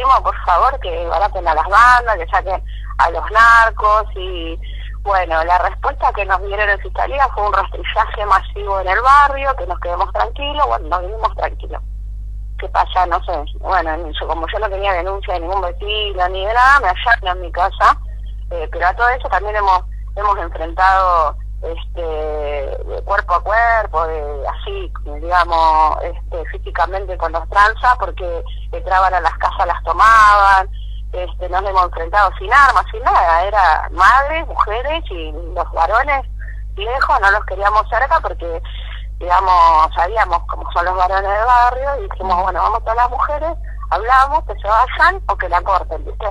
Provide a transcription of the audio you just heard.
pedimos por favor que baraten a las bandas, que saquen a los narcos y bueno, la respuesta que nos dieron en Fiscalía fue un rastrillaje masivo en el barrio, que nos quedemos tranquilos, bueno, nos vinimos tranquilos. ¿Qué pasa? No sé. Bueno, como yo no tenía denuncia de ningún vecino ni de nada, me hallaron en mi casa, eh, pero a todo eso también hemos hemos enfrentado este cuerpo a cuerpo, digamos, este, físicamente con los tranzas, porque entraban a las casas, las tomaban, este, nos hemos enfrentado sin armas, sin nada, era madres, mujeres y los varones lejos, no los queríamos cerca porque, digamos, sabíamos cómo son los varones del barrio y dijimos, bueno, vamos todas las mujeres, hablamos, que se vayan o que la corten, ¿viste?